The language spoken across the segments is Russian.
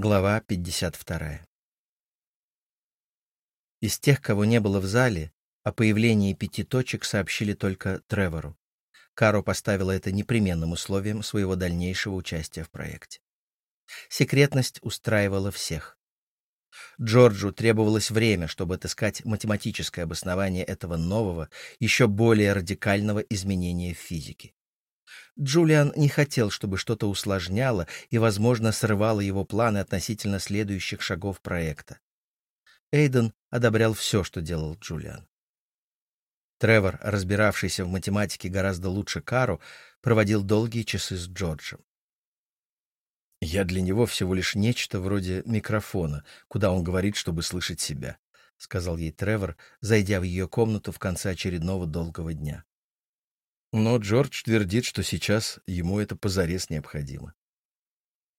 Глава 52. Из тех, кого не было в зале, о появлении пяти точек сообщили только Тревору. Каро поставила это непременным условием своего дальнейшего участия в проекте. Секретность устраивала всех. Джорджу требовалось время, чтобы отыскать математическое обоснование этого нового, еще более радикального изменения в физике. Джулиан не хотел, чтобы что-то усложняло и, возможно, срывало его планы относительно следующих шагов проекта. Эйден одобрял все, что делал Джулиан. Тревор, разбиравшийся в математике гораздо лучше Кару, проводил долгие часы с Джорджем. «Я для него всего лишь нечто вроде микрофона, куда он говорит, чтобы слышать себя», — сказал ей Тревор, зайдя в ее комнату в конце очередного долгого дня. Но Джордж твердит, что сейчас ему это позарез необходимо.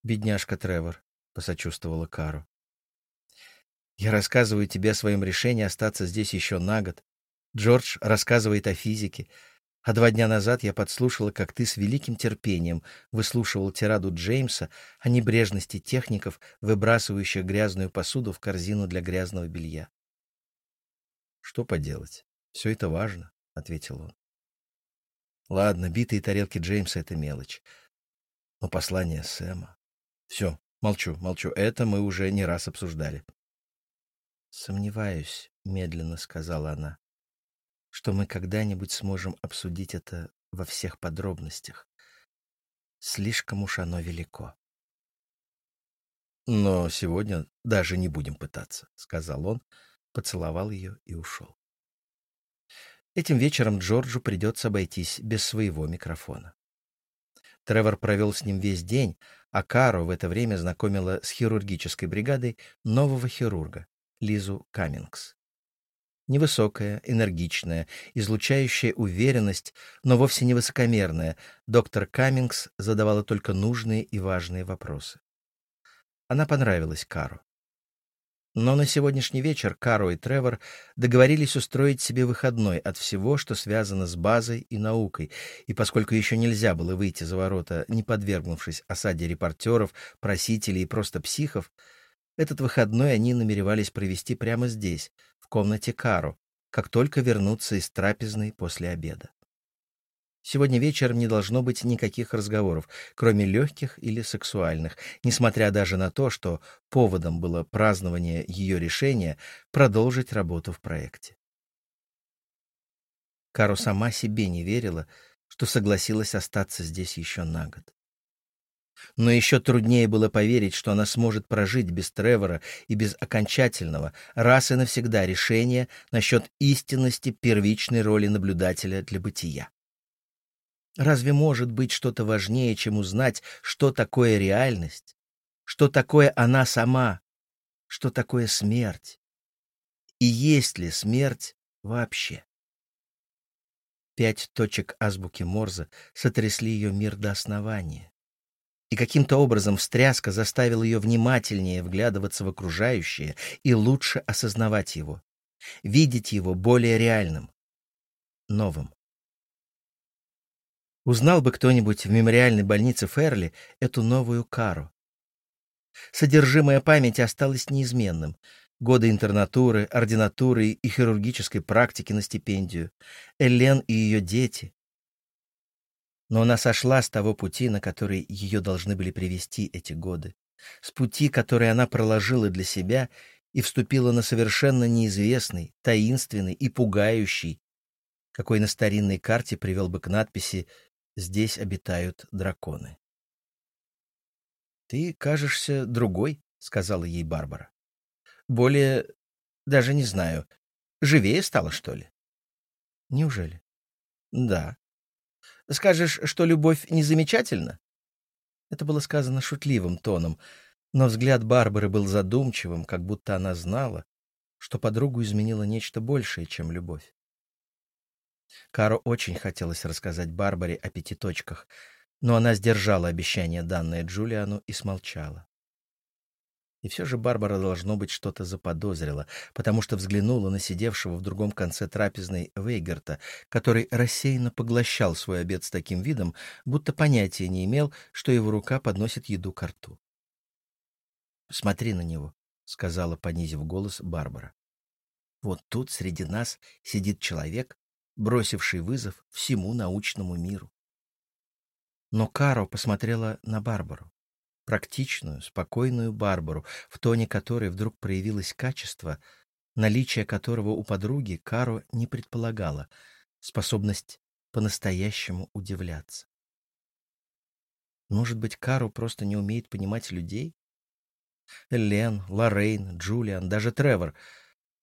«Бедняжка Тревор», — посочувствовала Кару. «Я рассказываю тебе о своем решении остаться здесь еще на год. Джордж рассказывает о физике. А два дня назад я подслушала, как ты с великим терпением выслушивал тираду Джеймса о небрежности техников, выбрасывающих грязную посуду в корзину для грязного белья. «Что поделать? Все это важно», — ответил он. Ладно, битые тарелки Джеймса — это мелочь. Но послание Сэма... Все, молчу, молчу. Это мы уже не раз обсуждали. «Сомневаюсь», — медленно сказала она, — «что мы когда-нибудь сможем обсудить это во всех подробностях. Слишком уж оно велико». «Но сегодня даже не будем пытаться», — сказал он, поцеловал ее и ушел. Этим вечером Джорджу придется обойтись без своего микрофона. Тревор провел с ним весь день, а Каро в это время знакомила с хирургической бригадой нового хирурга, Лизу Каммингс. Невысокая, энергичная, излучающая уверенность, но вовсе не высокомерная, доктор Каммингс задавала только нужные и важные вопросы. Она понравилась Кару. Но на сегодняшний вечер Каро и Тревор договорились устроить себе выходной от всего, что связано с базой и наукой, и поскольку еще нельзя было выйти за ворота, не подвергнувшись осаде репортеров, просителей и просто психов, этот выходной они намеревались провести прямо здесь, в комнате Каро, как только вернутся из трапезной после обеда. Сегодня вечером не должно быть никаких разговоров, кроме легких или сексуальных, несмотря даже на то, что поводом было празднование ее решения продолжить работу в проекте. Кару сама себе не верила, что согласилась остаться здесь еще на год. Но еще труднее было поверить, что она сможет прожить без Тревора и без окончательного, раз и навсегда решения насчет истинности первичной роли наблюдателя для бытия. Разве может быть что-то важнее, чем узнать, что такое реальность, что такое она сама, что такое смерть? И есть ли смерть вообще? Пять точек азбуки Морзе сотрясли ее мир до основания. И каким-то образом встряска заставила ее внимательнее вглядываться в окружающее и лучше осознавать его, видеть его более реальным, новым. Узнал бы кто-нибудь в мемориальной больнице Ферли эту новую кару. Содержимое памяти осталось неизменным. Годы интернатуры, ординатуры и хирургической практики на стипендию. Элен и ее дети. Но она сошла с того пути, на который ее должны были привести эти годы. С пути, который она проложила для себя и вступила на совершенно неизвестный, таинственный и пугающий, какой на старинной карте привел бы к надписи здесь обитают драконы. «Ты кажешься другой», — сказала ей Барбара. «Более... даже не знаю. Живее стало, что ли?» «Неужели?» «Да». «Скажешь, что любовь не замечательна?» Это было сказано шутливым тоном, но взгляд Барбары был задумчивым, как будто она знала, что подругу изменило нечто большее, чем любовь. Каро очень хотелось рассказать Барбаре о пяти точках, но она сдержала обещание, данное Джулиану, и смолчала. И все же Барбара, должно быть, что-то заподозрила, потому что взглянула на сидевшего в другом конце трапезной Вейгерта, который рассеянно поглощал свой обед с таким видом, будто понятия не имел, что его рука подносит еду к рту. Смотри на него, сказала, понизив голос Барбара. Вот тут среди нас сидит человек, бросивший вызов всему научному миру. Но Каро посмотрела на Барбару. Практичную, спокойную Барбару, в тоне которой вдруг проявилось качество, наличие которого у подруги Каро не предполагала, способность по-настоящему удивляться. Может быть, Кару просто не умеет понимать людей? Лен, Лоррейн, Джулиан, даже Тревор.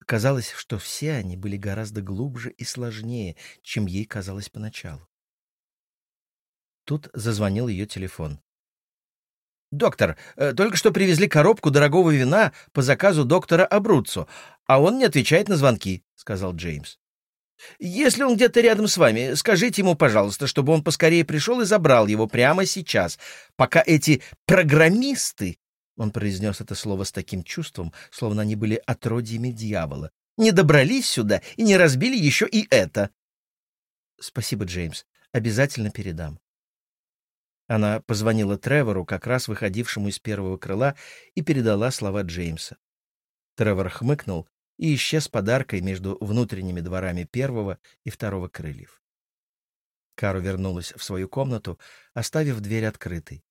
Казалось, что все они были гораздо глубже и сложнее, чем ей казалось поначалу. Тут зазвонил ее телефон. «Доктор, э, только что привезли коробку дорогого вина по заказу доктора Абруццо, а он не отвечает на звонки», — сказал Джеймс. «Если он где-то рядом с вами, скажите ему, пожалуйста, чтобы он поскорее пришел и забрал его прямо сейчас, пока эти программисты он произнес это слово с таким чувством, словно они были отродьями дьявола. «Не добрались сюда и не разбили еще и это!» «Спасибо, Джеймс. Обязательно передам». Она позвонила Тревору, как раз выходившему из первого крыла, и передала слова Джеймса. Тревор хмыкнул и исчез подаркой между внутренними дворами первого и второго крыльев. Кару вернулась в свою комнату, оставив дверь открытой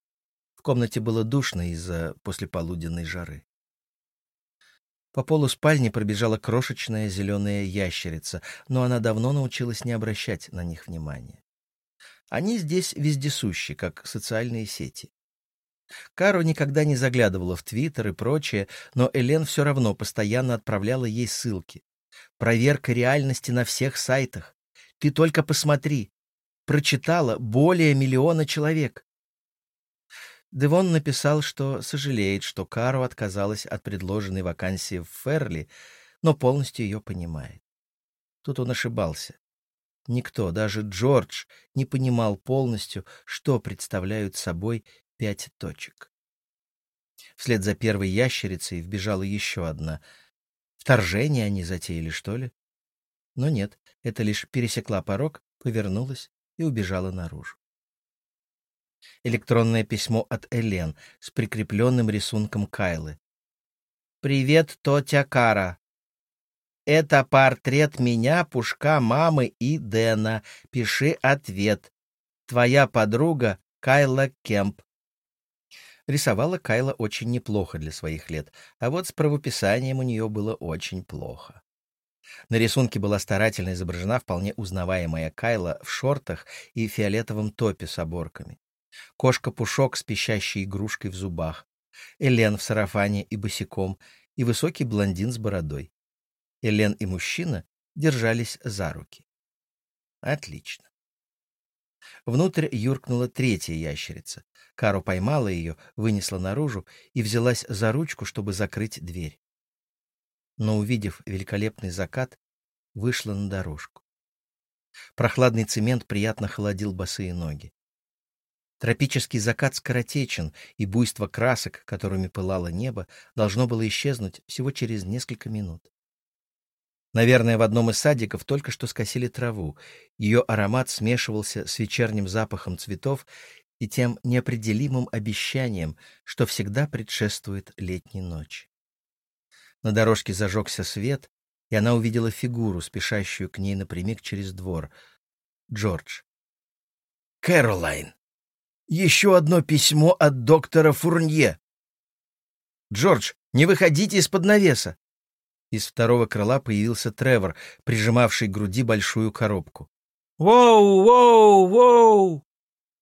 комнате было душно из-за послеполуденной жары. По полу спальни пробежала крошечная зеленая ящерица, но она давно научилась не обращать на них внимания. Они здесь вездесущи, как социальные сети. Каро никогда не заглядывала в Твиттер и прочее, но Элен все равно постоянно отправляла ей ссылки. Проверка реальности на всех сайтах. Ты только посмотри. Прочитала более миллиона человек. Девон написал, что сожалеет, что Кару отказалась от предложенной вакансии в Ферли, но полностью ее понимает. Тут он ошибался. Никто, даже Джордж, не понимал полностью, что представляют собой пять точек. Вслед за первой ящерицей вбежала еще одна. Вторжение они затеяли, что ли? Но нет, это лишь пересекла порог, повернулась и убежала наружу электронное письмо от Элен с прикрепленным рисунком Кайлы. «Привет, тетя Кара. Это портрет меня, Пушка, мамы и Дэна. Пиши ответ. Твоя подруга Кайла Кемп». Рисовала Кайла очень неплохо для своих лет, а вот с правописанием у нее было очень плохо. На рисунке была старательно изображена вполне узнаваемая Кайла в шортах и фиолетовом топе с оборками кошка-пушок с пищащей игрушкой в зубах, Элен в сарафане и босиком, и высокий блондин с бородой. Элен и мужчина держались за руки. Отлично. Внутрь юркнула третья ящерица. Кару поймала ее, вынесла наружу и взялась за ручку, чтобы закрыть дверь. Но, увидев великолепный закат, вышла на дорожку. Прохладный цемент приятно холодил босые ноги. Тропический закат скоротечен, и буйство красок, которыми пылало небо, должно было исчезнуть всего через несколько минут. Наверное, в одном из садиков только что скосили траву. Ее аромат смешивался с вечерним запахом цветов и тем неопределимым обещанием, что всегда предшествует летней ночи. На дорожке зажегся свет, и она увидела фигуру, спешащую к ней напрямик через двор. Джордж. «Кэролайн!» Еще одно письмо от доктора Фурнье. «Джордж, не выходите из-под навеса!» Из второго крыла появился Тревор, прижимавший к груди большую коробку. «Воу, воу, воу!»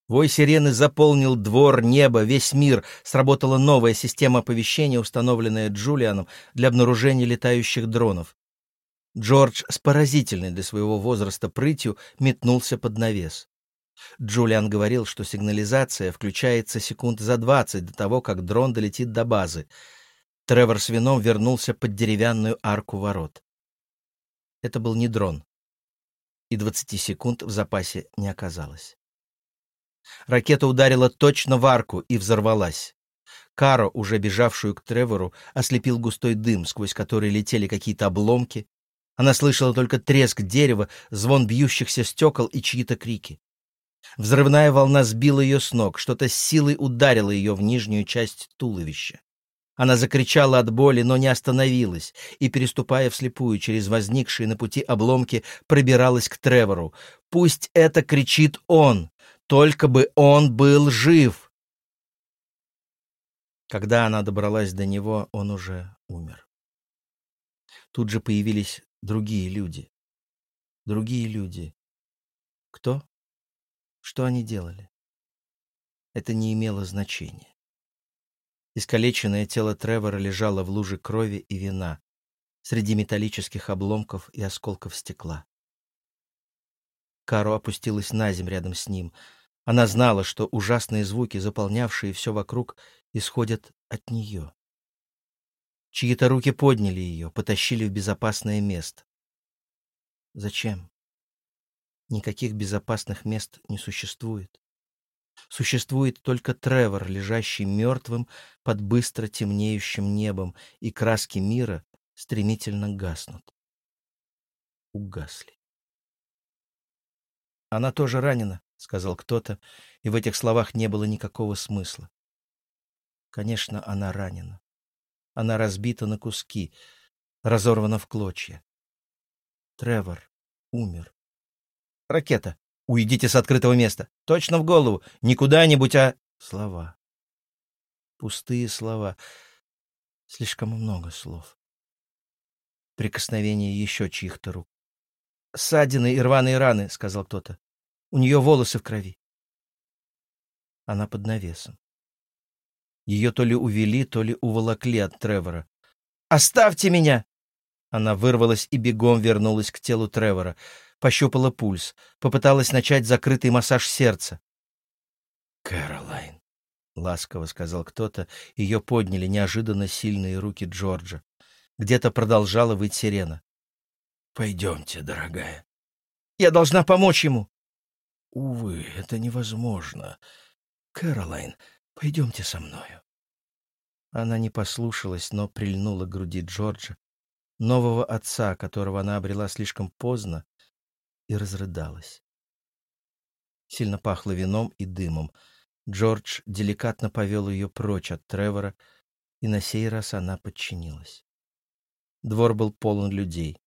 Вой сирены заполнил двор, небо, весь мир. Сработала новая система оповещения, установленная Джулианом для обнаружения летающих дронов. Джордж с поразительной для своего возраста прытью метнулся под навес. Джулиан говорил, что сигнализация включается секунд за двадцать до того, как дрон долетит до базы. Тревор с вином вернулся под деревянную арку ворот. Это был не дрон, и двадцати секунд в запасе не оказалось. Ракета ударила точно в арку и взорвалась. Каро, уже бежавшую к Тревору, ослепил густой дым, сквозь который летели какие-то обломки. Она слышала только треск дерева, звон бьющихся стекол и чьи-то крики. Взрывная волна сбила ее с ног, что-то с силой ударило ее в нижнюю часть туловища. Она закричала от боли, но не остановилась, и, переступая вслепую через возникшие на пути обломки, пробиралась к Тревору. «Пусть это кричит он! Только бы он был жив!» Когда она добралась до него, он уже умер. Тут же появились другие люди. Другие люди. Кто? Что они делали? Это не имело значения. Искалеченное тело Тревора лежало в луже крови и вина, среди металлических обломков и осколков стекла. Каро опустилась на земь рядом с ним. Она знала, что ужасные звуки, заполнявшие все вокруг, исходят от нее. Чьи-то руки подняли ее, потащили в безопасное место. Зачем? Никаких безопасных мест не существует. Существует только Тревор, лежащий мертвым под быстро темнеющим небом, и краски мира стремительно гаснут. Угасли. «Она тоже ранена», — сказал кто-то, и в этих словах не было никакого смысла. Конечно, она ранена. Она разбита на куски, разорвана в клочья. Тревор умер. Ракета. Уйдите с открытого места. Точно в голову. Не куда-нибудь, а... Слова. Пустые слова. Слишком много слов. Прикосновение еще чьих-то рук. «Ссадины и рваные раны», — сказал кто-то. «У нее волосы в крови». Она под навесом. Ее то ли увели, то ли уволокли от Тревора. «Оставьте меня!» Она вырвалась и бегом вернулась к телу Тревора пощупала пульс, попыталась начать закрытый массаж сердца. «Кэролайн», — ласково сказал кто-то, ее подняли неожиданно сильные руки Джорджа. Где-то продолжала выть сирена. «Пойдемте, дорогая». «Я должна помочь ему». «Увы, это невозможно. Кэролайн, пойдемте со мною». Она не послушалась, но прильнула к груди Джорджа, нового отца, которого она обрела слишком поздно, и разрыдалась. Сильно пахло вином и дымом. Джордж деликатно повел ее прочь от Тревора, и на сей раз она подчинилась. Двор был полон людей.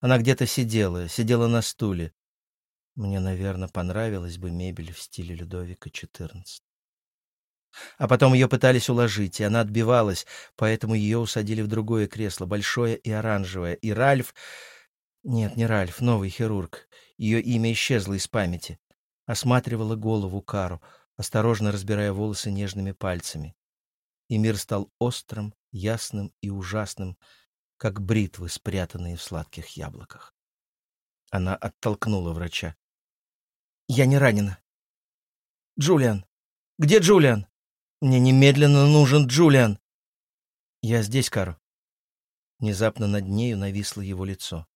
Она где-то сидела, сидела на стуле. Мне, наверное, понравилась бы мебель в стиле Людовика XIV. А потом ее пытались уложить, и она отбивалась, поэтому ее усадили в другое кресло, большое и оранжевое, и Ральф нет, не Ральф, новый хирург. Ее имя исчезло из памяти. Осматривала голову Кару, осторожно разбирая волосы нежными пальцами. И мир стал острым, ясным и ужасным, как бритвы, спрятанные в сладких яблоках. Она оттолкнула врача. «Я не ранена». «Джулиан! Где Джулиан? Мне немедленно нужен Джулиан!» «Я здесь, Кару». Внезапно над нею нависло его лицо.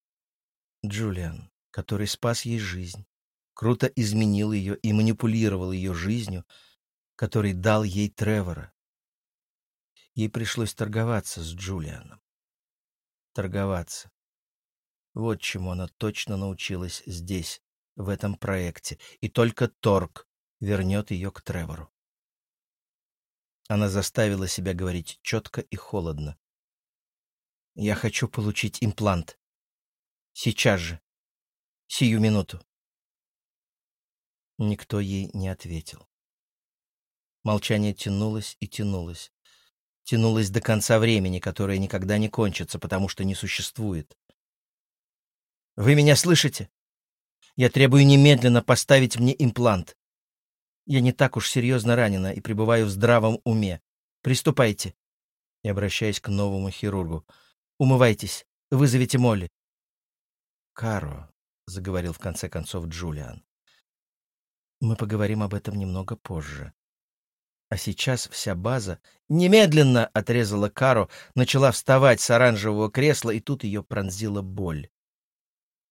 Джулиан, который спас ей жизнь, круто изменил ее и манипулировал ее жизнью, который дал ей Тревора. Ей пришлось торговаться с Джулианом. Торговаться. Вот чему она точно научилась здесь, в этом проекте, и только торг вернет ее к Тревору. Она заставила себя говорить четко и холодно. «Я хочу получить имплант. Сейчас же. Сию минуту. Никто ей не ответил. Молчание тянулось и тянулось. Тянулось до конца времени, которое никогда не кончится, потому что не существует. «Вы меня слышите? Я требую немедленно поставить мне имплант. Я не так уж серьезно ранена и пребываю в здравом уме. Приступайте». И обращаясь к новому хирургу. «Умывайтесь, вызовите Молли. «Каро», — заговорил в конце концов Джулиан, — «мы поговорим об этом немного позже. А сейчас вся база немедленно отрезала Каро, начала вставать с оранжевого кресла, и тут ее пронзила боль.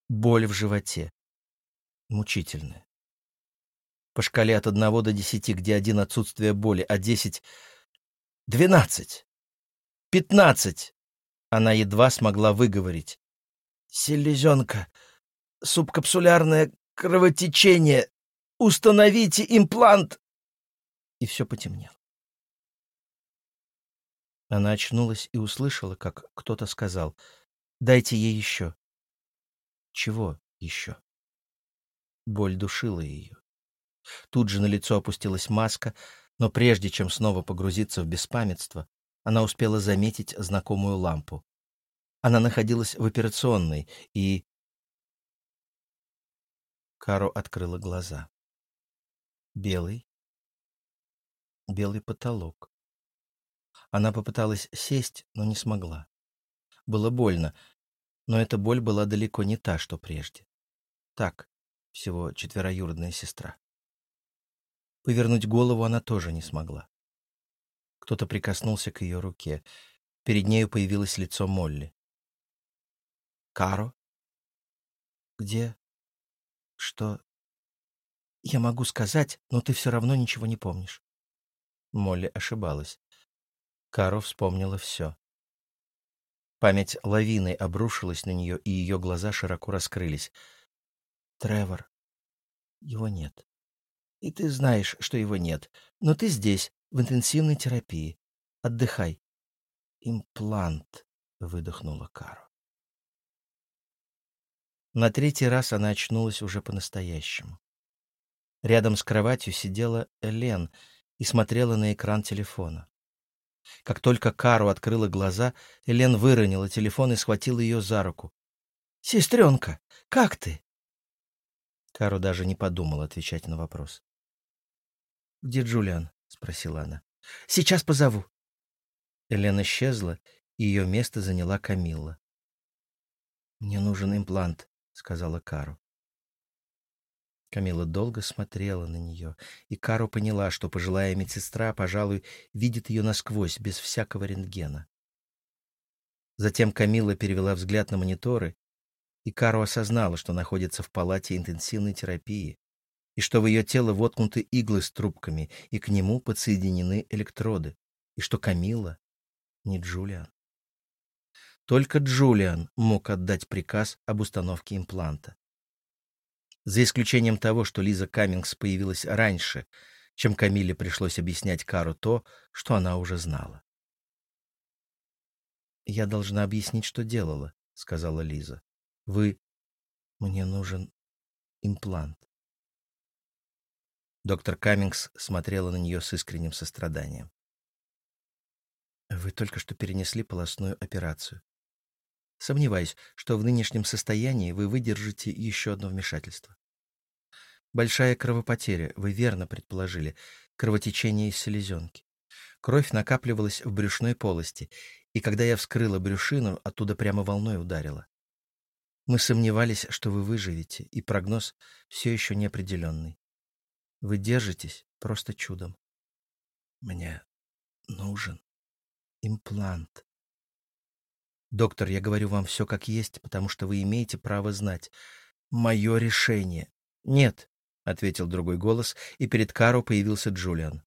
Боль в животе. Мучительная. По шкале от одного до десяти, где один отсутствие боли, а десять — двенадцать, пятнадцать. Она едва смогла выговорить. Селезенка, субкапсулярное кровотечение. Установите имплант!» И все потемнело. Она очнулась и услышала, как кто-то сказал «Дайте ей еще». Чего еще? Боль душила ее. Тут же на лицо опустилась маска, но прежде чем снова погрузиться в беспамятство, она успела заметить знакомую лампу. Она находилась в операционной, и... Каро открыла глаза. Белый. Белый потолок. Она попыталась сесть, но не смогла. Было больно, но эта боль была далеко не та, что прежде. Так, всего четвероюродная сестра. Повернуть голову она тоже не смогла. Кто-то прикоснулся к ее руке. Перед нею появилось лицо Молли. «Каро? Где? Что? Я могу сказать, но ты все равно ничего не помнишь». Молли ошибалась. Каро вспомнила все. Память лавиной обрушилась на нее, и ее глаза широко раскрылись. «Тревор. Его нет. И ты знаешь, что его нет. Но ты здесь, в интенсивной терапии. Отдыхай». «Имплант», — выдохнула Каро. На третий раз она очнулась уже по-настоящему. Рядом с кроватью сидела Элен и смотрела на экран телефона. Как только Кару открыла глаза, Элен выронила телефон и схватила ее за руку. «Сестренка, как ты?» Кару даже не подумала отвечать на вопрос. «Где Джулиан?» — спросила она. «Сейчас позову». Элен исчезла, и ее место заняла Камилла. «Мне нужен имплант», — сказала Кару. Камила долго смотрела на нее, и Кару поняла, что пожилая медсестра, пожалуй, видит ее насквозь, без всякого рентгена. Затем Камила перевела взгляд на мониторы, и Кару осознала, что находится в палате интенсивной терапии, и что в ее тело воткнуты иглы с трубками, и к нему подсоединены электроды, и что Камила не Джулиан. Только Джулиан мог отдать приказ об установке импланта за исключением того, что Лиза Каммингс появилась раньше, чем Камиле пришлось объяснять Кару то, что она уже знала. «Я должна объяснить, что делала», — сказала Лиза. «Вы... Мне нужен имплант». Доктор Каммингс смотрела на нее с искренним состраданием. «Вы только что перенесли полостную операцию. Сомневаюсь, что в нынешнем состоянии вы выдержите еще одно вмешательство. Большая кровопотеря, вы верно предположили, кровотечение из селезенки. Кровь накапливалась в брюшной полости, и когда я вскрыла брюшину, оттуда прямо волной ударила. Мы сомневались, что вы выживете, и прогноз все еще неопределенный. Вы держитесь просто чудом. Мне нужен имплант. Доктор, я говорю вам все как есть, потому что вы имеете право знать. Мое решение. Нет, — ответил другой голос, и перед Каро появился Джулиан.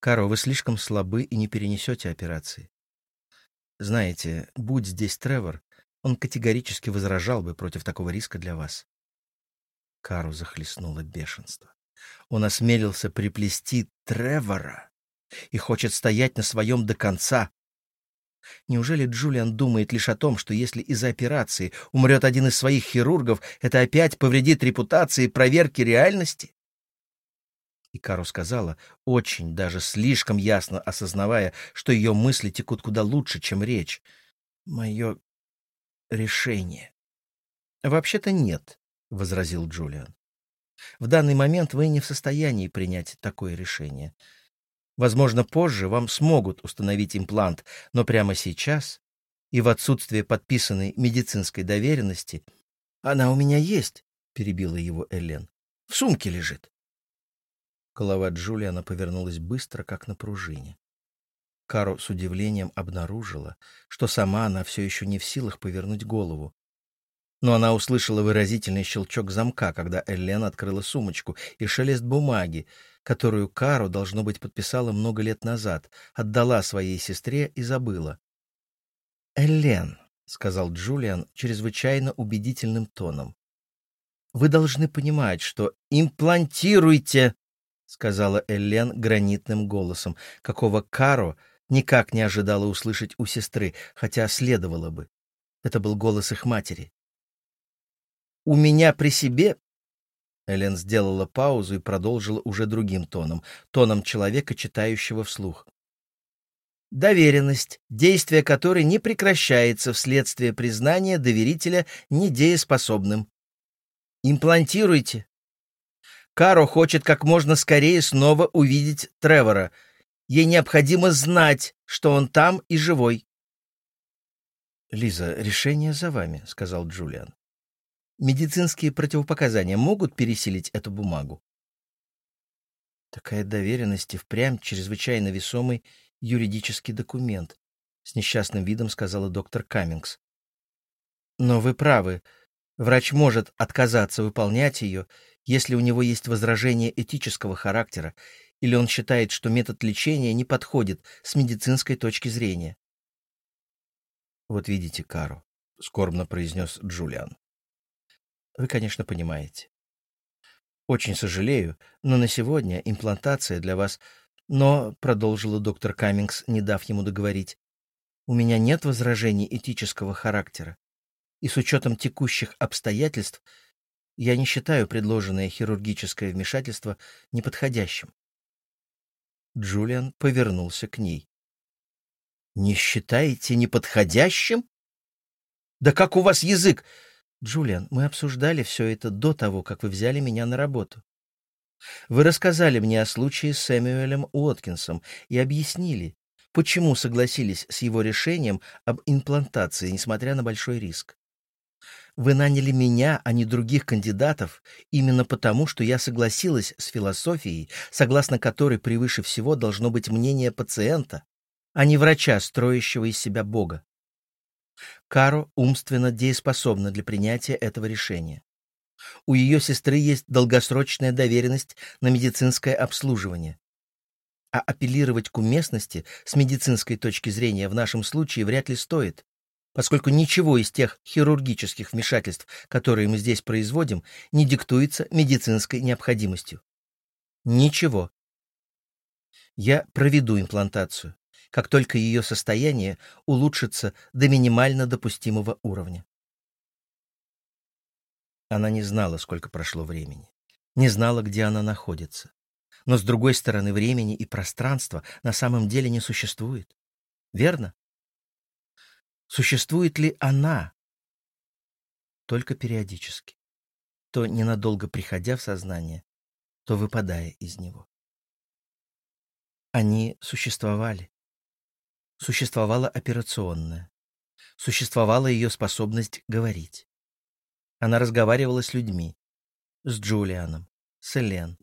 «Каро, вы слишком слабы и не перенесете операции. Знаете, будь здесь Тревор, он категорически возражал бы против такого риска для вас». Кару захлестнуло бешенство. Он осмелился приплести Тревора и хочет стоять на своем до конца, Неужели Джулиан думает лишь о том, что если из-за операции умрет один из своих хирургов, это опять повредит репутации проверки реальности? И Кару сказала, очень, даже слишком ясно осознавая, что ее мысли текут куда лучше, чем речь. «Мое решение». «Вообще-то нет», — возразил Джулиан. «В данный момент вы не в состоянии принять такое решение. Возможно, позже вам смогут установить имплант, но прямо сейчас и в отсутствие подписанной медицинской доверенности «Она у меня есть», — перебила его Элен. «В сумке лежит». Голова Джулиана повернулась быстро, как на пружине. Каро с удивлением обнаружила, что сама она все еще не в силах повернуть голову. Но она услышала выразительный щелчок замка, когда Элен открыла сумочку, и шелест бумаги, которую Кару, должно быть, подписала много лет назад, отдала своей сестре и забыла. «Элен», — сказал Джулиан чрезвычайно убедительным тоном, — «вы должны понимать, что имплантируйте», — сказала Элен гранитным голосом, какого Каро никак не ожидала услышать у сестры, хотя следовало бы. Это был голос их матери. «У меня при себе...» Элен сделала паузу и продолжила уже другим тоном, тоном человека, читающего вслух. Доверенность, действие которой не прекращается вследствие признания доверителя недееспособным. Имплантируйте. Каро хочет как можно скорее снова увидеть Тревора. Ей необходимо знать, что он там и живой. «Лиза, решение за вами», — сказал Джулиан. «Медицинские противопоказания могут пересилить эту бумагу?» Такая доверенность и впрямь чрезвычайно весомый юридический документ, — с несчастным видом сказала доктор Каммингс. Но вы правы. Врач может отказаться выполнять ее, если у него есть возражение этического характера или он считает, что метод лечения не подходит с медицинской точки зрения. «Вот видите, Кару», — скорбно произнес Джулиан. «Вы, конечно, понимаете. Очень сожалею, но на сегодня имплантация для вас... Но, — продолжила доктор Каммингс, не дав ему договорить, — у меня нет возражений этического характера, и с учетом текущих обстоятельств я не считаю предложенное хирургическое вмешательство неподходящим. Джулиан повернулся к ней. «Не считаете неподходящим? Да как у вас язык? Джулиан, мы обсуждали все это до того, как вы взяли меня на работу. Вы рассказали мне о случае с Сэмюэлем Уоткинсом и объяснили, почему согласились с его решением об имплантации, несмотря на большой риск. Вы наняли меня, а не других кандидатов, именно потому, что я согласилась с философией, согласно которой превыше всего должно быть мнение пациента, а не врача, строящего из себя Бога. Каро умственно дееспособна для принятия этого решения. У ее сестры есть долгосрочная доверенность на медицинское обслуживание. А апеллировать к уместности с медицинской точки зрения в нашем случае вряд ли стоит, поскольку ничего из тех хирургических вмешательств, которые мы здесь производим, не диктуется медицинской необходимостью. Ничего. Я проведу имплантацию, как только ее состояние улучшится до минимально допустимого уровня. Она не знала, сколько прошло времени, не знала, где она находится. Но, с другой стороны, времени и пространства на самом деле не существует. Верно? Существует ли она? Только периодически. То ненадолго приходя в сознание, то выпадая из него. Они существовали. Существовала операционная. Существовала ее способность говорить. Она разговаривала с людьми. С Джулианом, с Элен,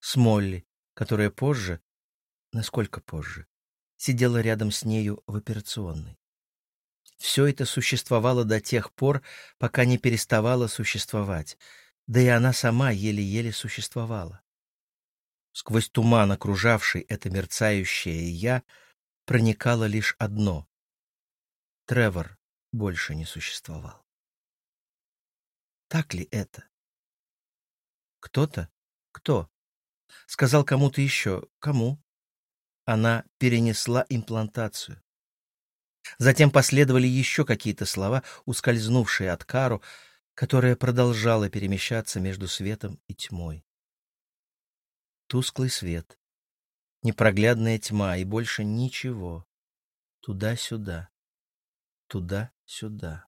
с Молли, которая позже, насколько позже, сидела рядом с нею в операционной. Все это существовало до тех пор, пока не переставало существовать, да и она сама еле-еле существовала. Сквозь туман, окружавший это мерцающее «я», проникало лишь одно — Тревор больше не существовал. Так ли это? Кто-то? Кто? Сказал кому-то еще. Кому? Она перенесла имплантацию. Затем последовали еще какие-то слова, ускользнувшие от Кару, которая продолжала перемещаться между светом и тьмой. Тусклый свет, непроглядная тьма и больше ничего. Туда-сюда, туда-сюда.